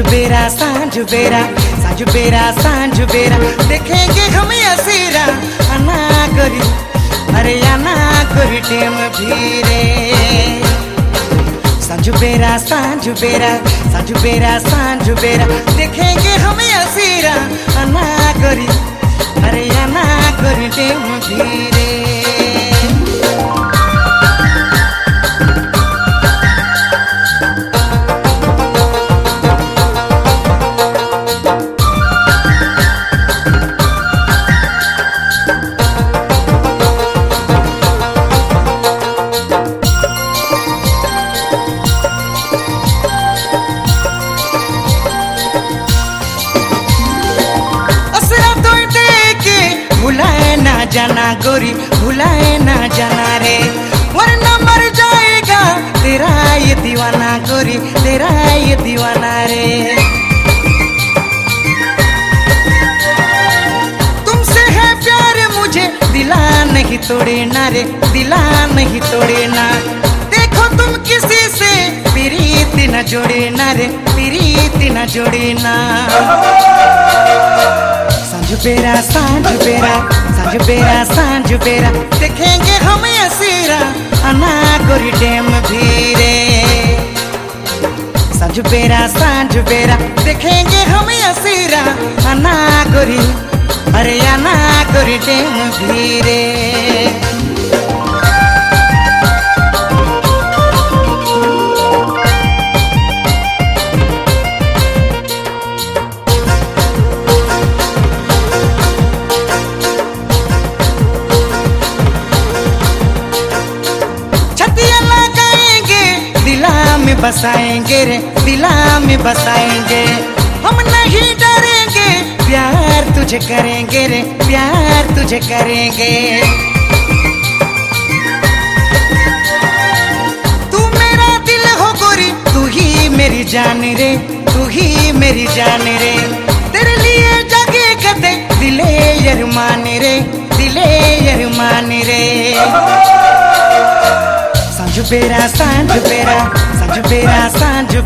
साँझ बेरा साँझ बेरा देखेंगे हम असीरा अना करी, अरे अना गोरी डेम भीरे। साँझ बेरा साँझ बेरा देखेंगे हम असीरा अना करी, अरे अना गोरी डेम भीरे। गोरी तेरा है ये दीवाना रे। तुमसे है प्यार मुझे दिला नहीं तोड़े ना रे, दिला नहीं तोड़े ना देखो तुम किसी से प्रीति न जोड़े ना रे, प्रीति न जोड़े ना साँझ बेरा साँझ बेरा साँझ बेरा साँझ बेरा, देखेंगे हम असीरा अना गोरी डेम साँझ बेरा साँझ बेरा देखेंगे हम असीरा अना गोरी अरे अना गोरी डेम बसाएँगे रे, दिला में बसाएँगे। हम नहीं डरेंगे, प्यार तुझे करेंगे रे, प्यार तुझे करेंगे। तू मेरा दिल हो गोरी, तू ही मेरी जान रे, तू ही मेरी जान रे। तेरे लिए जगे कदे दिले यरमान रे, दिले यरमान रे। साँझ बेरा साँझ बेरा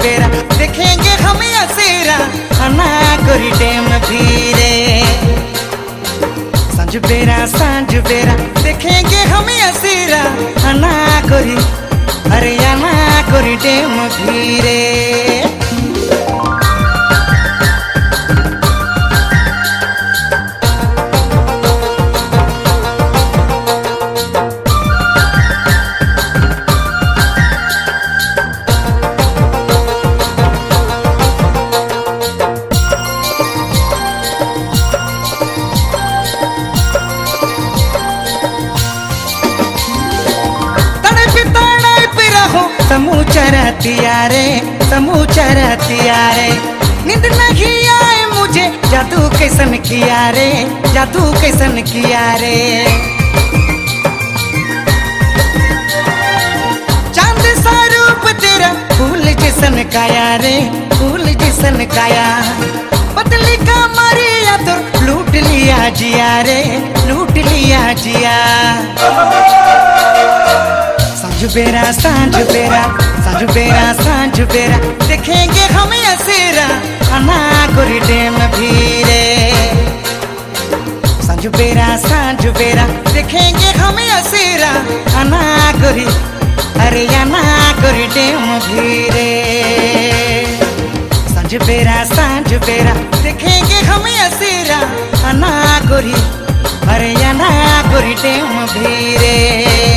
बेरा देखेंगे हम असेरा अना गोरी डेम भीरे। साँझ बेरा देखेंगे हम असेरा अना गोरी अरे अना गोरी डेम भीरे। रतिया रे समूचा रतिया रे नींद नहीं आए मुझे जादू कैसन किया रे जादू कैसन किया रे चाँद सा रूप तेरा फूल जैसन काया रे, फूल जैसन काया। पतली का मारिया तो लूट लिया जिया रे, लूट लिया जिया। साँझ बेरा साँझ बेरा। बेरा साँझ बेरा देखेंगे हम असेरा अना गोरी डेम भीरे। साँझ बेरा साँझ बेरा देखेंगे हम असेरा अना गोरी अरे अना गोरी डेम भीरे। साँझ बेरा साँझ देखेंगे हम असेरा अना गोरी अरे अना गोरी डेम भीरे।